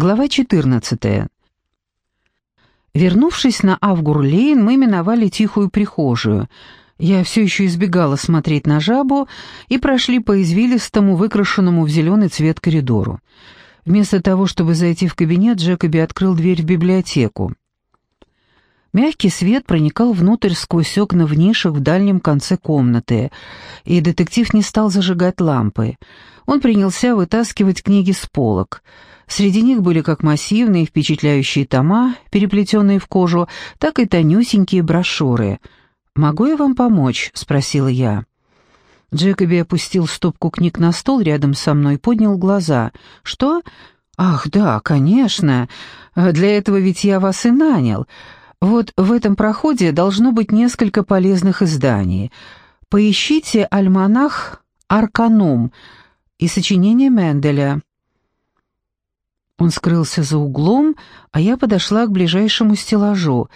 Глава 14. Вернувшись на Авгур-Лейн, мы миновали тихую прихожую. Я все еще избегала смотреть на жабу и прошли по извилистому, выкрашенному в зеленый цвет коридору. Вместо того, чтобы зайти в кабинет, Джекоби открыл дверь в библиотеку. Мягкий свет проникал внутрь сквозь окна в нишах в дальнем конце комнаты, и детектив не стал зажигать лампы. Он принялся вытаскивать книги с полок — Среди них были как массивные впечатляющие тома, переплетенные в кожу, так и тонюсенькие брошюры. «Могу я вам помочь?» — спросила я. Джекоби опустил стопку книг на стол рядом со мной и поднял глаза. «Что? Ах, да, конечно. Для этого ведь я вас и нанял. Вот в этом проходе должно быть несколько полезных изданий. Поищите альманах «Арканом» и сочинение Менделя. Он скрылся за углом, а я подошла к ближайшему стеллажу.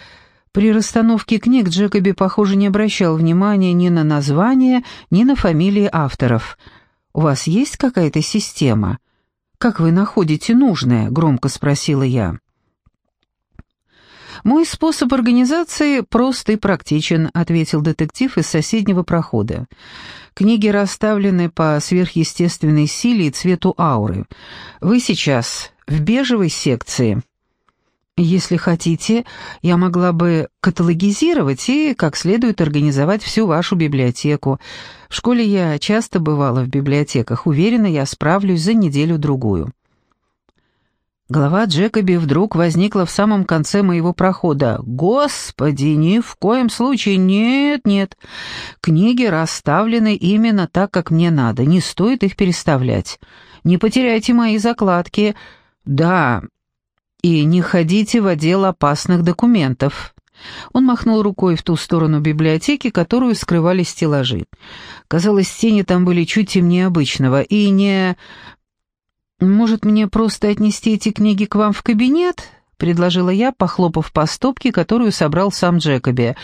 При расстановке книг Джекоби, похоже, не обращал внимания ни на название, ни на фамилии авторов. «У вас есть какая-то система?» «Как вы находите нужное?» — громко спросила я. «Мой способ организации прост и практичен», — ответил детектив из соседнего прохода. «Книги расставлены по сверхъестественной силе и цвету ауры. Вы сейчас в бежевой секции. Если хотите, я могла бы каталогизировать и как следует организовать всю вашу библиотеку. В школе я часто бывала в библиотеках, уверена, я справлюсь за неделю-другую. Голова Джекоби вдруг возникла в самом конце моего прохода. «Господи, ни в коем случае, нет, нет. Книги расставлены именно так, как мне надо, не стоит их переставлять. Не потеряйте мои закладки». «Да, и не ходите в отдел опасных документов». Он махнул рукой в ту сторону библиотеки, которую скрывали стеллажи. Казалось, тени там были чуть темнее обычного, и не... «Может, мне просто отнести эти книги к вам в кабинет?» — предложила я, похлопав по стопке, которую собрал сам Джекоби.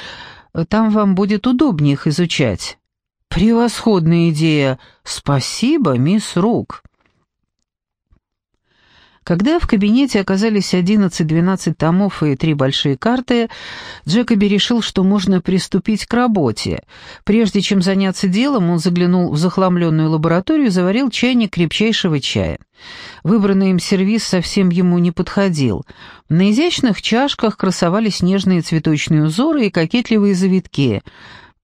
«Там вам будет удобнее их изучать». «Превосходная идея! Спасибо, мисс Рук!» Когда в кабинете оказались 11-12 томов и три большие карты, Джекоби решил, что можно приступить к работе. Прежде чем заняться делом, он заглянул в захламленную лабораторию и заварил чайник крепчайшего чая. Выбранный им сервиз совсем ему не подходил. На изящных чашках красовались нежные цветочные узоры и кокетливые завитки.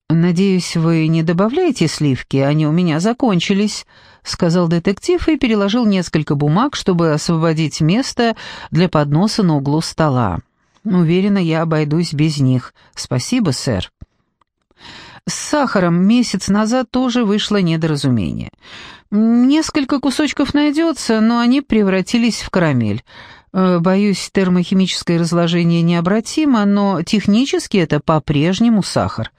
«Надеюсь, вы не добавляете сливки, они у меня закончились», сказал детектив и переложил несколько бумаг, чтобы освободить место для подноса на углу стола. Уверена, я обойдусь без них. Спасибо, сэр. С сахаром месяц назад тоже вышло недоразумение. Несколько кусочков найдется, но они превратились в карамель. Э, боюсь, термохимическое разложение необратимо, но технически это по-прежнему сахар.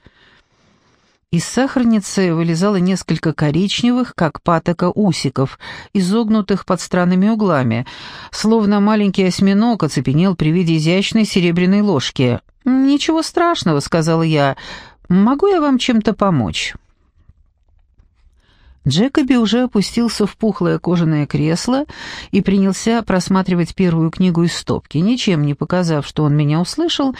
Из сахарницы вылезало несколько коричневых, как патока, усиков, изогнутых под странными углами, словно маленький осьминог оцепенел при виде изящной серебряной ложки. «Ничего страшного», — сказала я. «Могу я вам чем-то помочь?» Джекоби уже опустился в пухлое кожаное кресло и принялся просматривать первую книгу из стопки. Ничем не показав, что он меня услышал,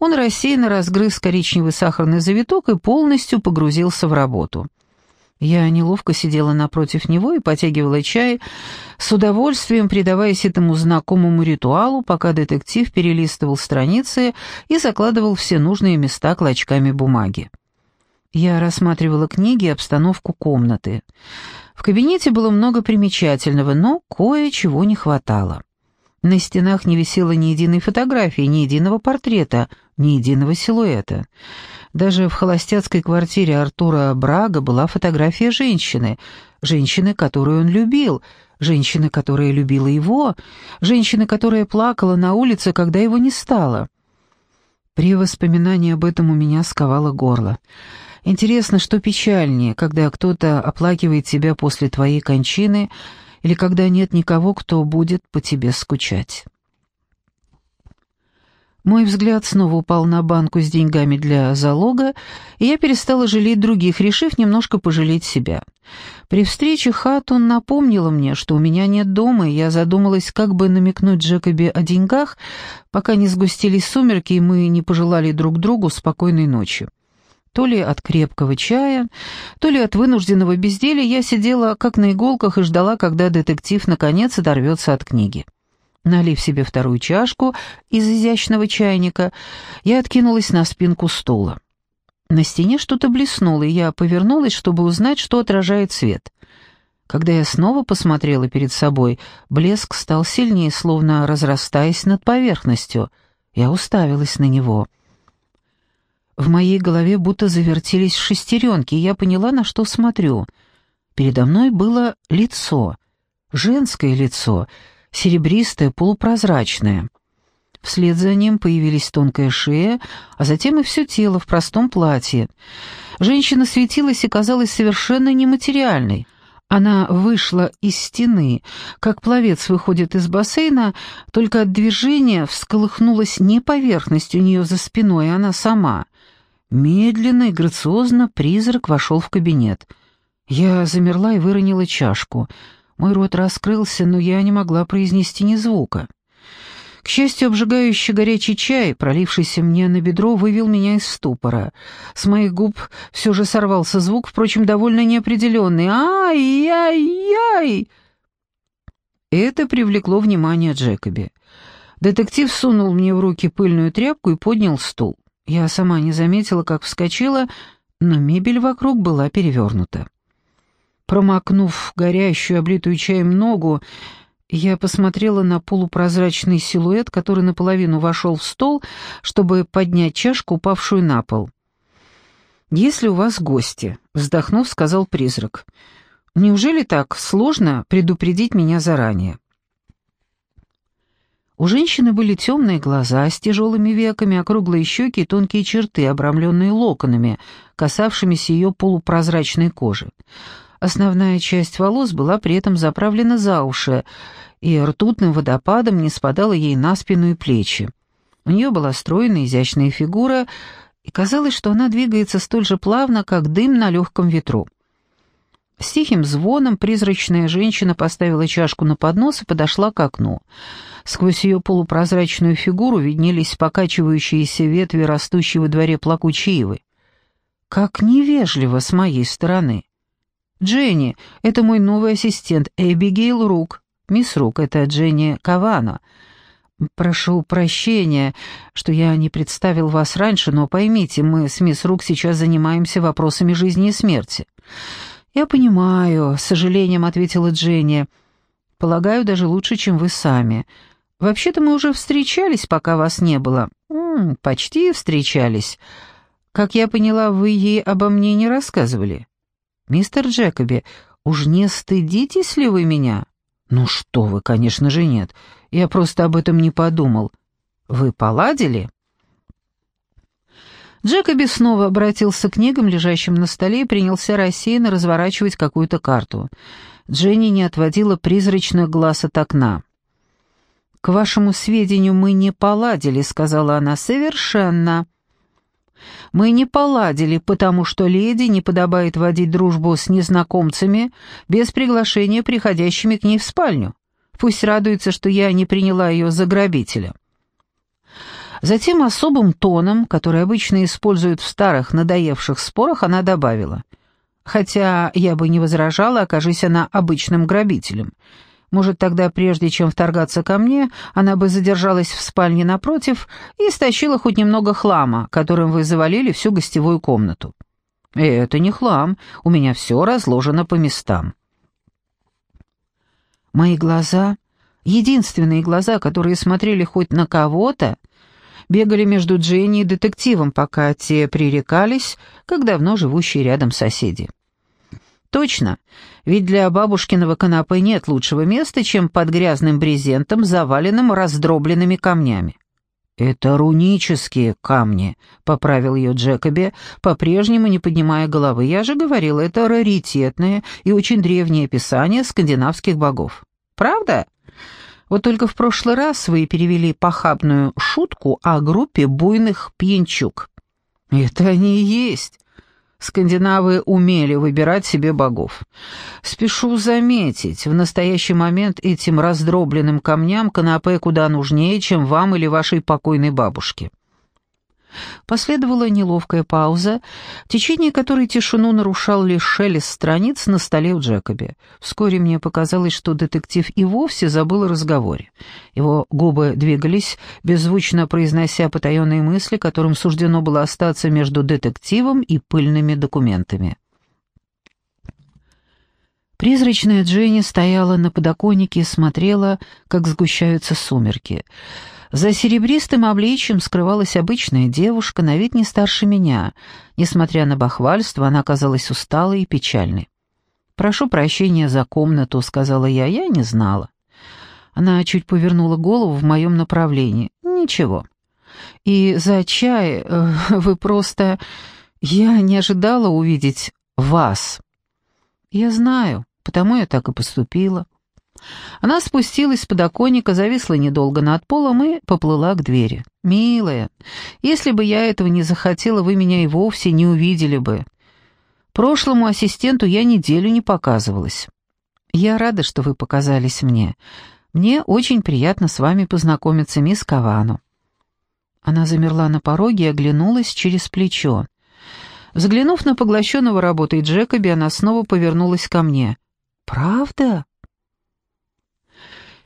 он рассеянно разгрыз коричневый сахарный завиток и полностью погрузился в работу. Я неловко сидела напротив него и потягивала чай, с удовольствием предаваясь этому знакомому ритуалу, пока детектив перелистывал страницы и закладывал все нужные места клочками бумаги. Я рассматривала книги и обстановку комнаты. В кабинете было много примечательного, но кое-чего не хватало. На стенах не висело ни единой фотографии, ни единого портрета, ни единого силуэта. Даже в холостяцкой квартире Артура Брага была фотография женщины, женщины, которую он любил, женщины, которая любила его, женщины, которая плакала на улице, когда его не стало. При воспоминании об этом у меня сковало горло. Интересно, что печальнее, когда кто-то оплакивает тебя после твоей кончины или когда нет никого, кто будет по тебе скучать. Мой взгляд снова упал на банку с деньгами для залога, и я перестала жалеть других, решив немножко пожалеть себя. При встрече Хатун напомнила мне, что у меня нет дома, и я задумалась, как бы намекнуть Джекобе о деньгах, пока не сгустились сумерки, и мы не пожелали друг другу спокойной ночи. То ли от крепкого чая, то ли от вынужденного безделия я сидела как на иголках и ждала, когда детектив наконец оторвется от книги. Налив себе вторую чашку из изящного чайника, я откинулась на спинку стула. На стене что-то блеснуло, и я повернулась, чтобы узнать, что отражает свет. Когда я снова посмотрела перед собой, блеск стал сильнее, словно разрастаясь над поверхностью. Я уставилась на него. В моей голове будто завертелись шестеренки, и я поняла, на что смотрю. Передо мной было лицо, женское лицо — серебристое, полупрозрачное. Вслед за ним появились тонкая шея, а затем и все тело в простом платье. Женщина светилась и казалась совершенно нематериальной. Она вышла из стены, как пловец выходит из бассейна, только от движения всколыхнулась не поверхность у нее за спиной, а она сама. Медленно и грациозно призрак вошел в кабинет. Я замерла и выронила чашку — мой рот раскрылся, но я не могла произнести ни звука. К счастью, обжигающий горячий чай, пролившийся мне на бедро, вывел меня из ступора. С моих губ все же сорвался звук, впрочем, довольно неопределенный. «Ай-яй-яй!» Это привлекло внимание Джекоби. Детектив сунул мне в руки пыльную тряпку и поднял стул. Я сама не заметила, как вскочила, но мебель вокруг была перевернута. Промокнув горящую, облитую чаем ногу, я посмотрела на полупрозрачный силуэт, который наполовину вошел в стол, чтобы поднять чашку, упавшую на пол. «Если у вас гости», — вздохнув, сказал призрак, — «неужели так сложно предупредить меня заранее?» У женщины были темные глаза с тяжелыми веками, округлые щеки и тонкие черты, обрамленные локонами, касавшимися ее полупрозрачной кожи. Основная часть волос была при этом заправлена за уши, и ртутным водопадом не спадала ей на спину и плечи. У нее была стройная, изящная фигура, и казалось, что она двигается столь же плавно, как дым на легком ветру. С тихим звоном призрачная женщина поставила чашку на поднос и подошла к окну. Сквозь ее полупрозрачную фигуру виднелись покачивающиеся ветви растущей во дворе плакучей. «Как невежливо с моей стороны!» «Дженни, это мой новый ассистент Эбигейл Рук. Мисс Рук, это Дженни Кавана. Прошу прощения, что я не представил вас раньше, но поймите, мы с мисс Рук сейчас занимаемся вопросами жизни и смерти». «Я понимаю», — с сожалением ответила Дженни. «Полагаю, даже лучше, чем вы сами. Вообще-то мы уже встречались, пока вас не было». «М -м, «Почти встречались. Как я поняла, вы ей обо мне не рассказывали». «Мистер Джекоби, уж не стыдитесь ли вы меня?» «Ну что вы, конечно же нет. Я просто об этом не подумал. Вы поладили?» Джекоби снова обратился к книгам, лежащим на столе, и принялся рассеянно разворачивать какую-то карту. Дженни не отводила призрачных глаз от окна. «К вашему сведению, мы не поладили», — сказала она, — «совершенно». Мы не поладили, потому что леди не подобает водить дружбу с незнакомцами без приглашения, приходящими к ней в спальню. Пусть радуется, что я не приняла ее за грабителя. Затем особым тоном, который обычно используют в старых надоевших спорах, она добавила. «Хотя я бы не возражала, окажись она обычным грабителем». Может, тогда, прежде чем вторгаться ко мне, она бы задержалась в спальне напротив и стащила хоть немного хлама, которым вы завалили всю гостевую комнату. И это не хлам, у меня все разложено по местам. Мои глаза, единственные глаза, которые смотрели хоть на кого-то, бегали между Дженни и детективом, пока те пререкались, как давно живущие рядом соседи. Точно, ведь для бабушкиного канапе нет лучшего места, чем под грязным брезентом, заваленным раздробленными камнями. «Это рунические камни», — поправил ее Джекоби, по-прежнему не поднимая головы. «Я же говорил, это раритетное и очень древнее писание скандинавских богов». «Правда?» Вот только в прошлый раз вы перевели похабную шутку о группе буйных пьянчук. Это они и есть. Скандинавы умели выбирать себе богов. Спешу заметить, в настоящий момент этим раздробленным камням канапе куда нужнее, чем вам или вашей покойной бабушке. Последовала неловкая пауза, в течение которой тишину нарушал лишь шелест страниц на столе у Джекоби. Вскоре мне показалось, что детектив и вовсе забыл о разговоре. Его губы двигались, беззвучно произнося потаенные мысли, которым суждено было остаться между детективом и пыльными документами. Призрачная Дженни стояла на подоконнике и смотрела, как сгущаются сумерки — за серебристым обличьем скрывалась обычная девушка, на вид не старше меня. Несмотря на бахвальство, она казалась усталой и печальной. «Прошу прощения за комнату», — сказала я, — «я не знала». Она чуть повернула голову в моем направлении. «Ничего». «И за чай э, вы просто... Я не ожидала увидеть вас». «Я знаю, потому я так и поступила». Она спустилась с подоконника, зависла недолго над полом и поплыла к двери. «Милая, если бы я этого не захотела, вы меня и вовсе не увидели бы. Прошлому ассистенту я неделю не показывалась. Я рада, что вы показались мне. Мне очень приятно с вами познакомиться, мисс Кавану». Она замерла на пороге и оглянулась через плечо. Взглянув на поглощенного работой Джекоби, она снова повернулась ко мне. «Правда?»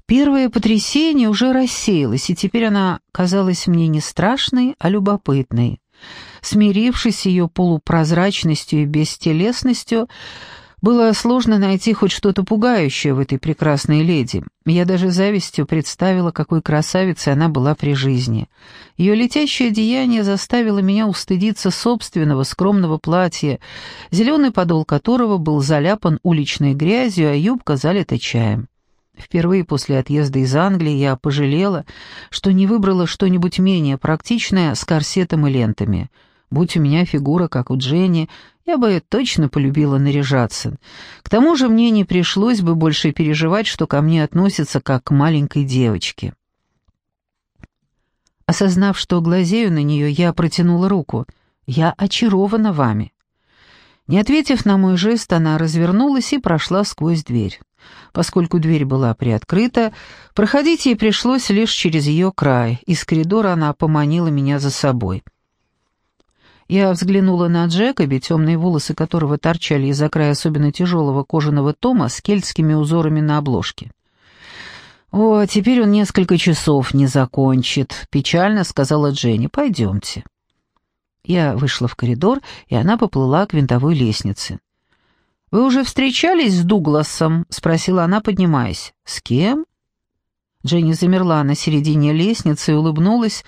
Первое потрясение уже рассеялось, и теперь она казалась мне не страшной, а любопытной. Смирившись с ее полупрозрачностью и бестелесностью, было сложно найти хоть что-то пугающее в этой прекрасной леди. Я даже завистью представила, какой красавицей она была при жизни. Ее летящее одеяние заставило меня устыдиться собственного скромного платья, зеленый подол которого был заляпан уличной грязью, а юбка залита чаем. Впервые после отъезда из Англии я пожалела, что не выбрала что-нибудь менее практичное с корсетом и лентами. Будь у меня фигура, как у Дженни, я бы точно полюбила наряжаться. К тому же мне не пришлось бы больше переживать, что ко мне относятся как к маленькой девочке. Осознав, что глазею на нее, я протянула руку. «Я очарована вами». Не ответив на мой жест, она развернулась и прошла сквозь дверь. Поскольку дверь была приоткрыта, проходить ей пришлось лишь через ее край. Из коридора она поманила меня за собой. Я взглянула на Джекоби, темные волосы которого торчали из-за края особенно тяжелого кожаного тома с кельтскими узорами на обложке. «О, теперь он несколько часов не закончит», — печально сказала Дженни. «Пойдемте». Я вышла в коридор, и она поплыла к винтовой лестнице. «Вы уже встречались с Дугласом?» — спросила она, поднимаясь. «С кем?» Дженни замерла на середине лестницы и улыбнулась,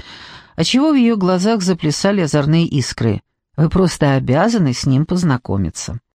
отчего в ее глазах заплясали озорные искры. «Вы просто обязаны с ним познакомиться».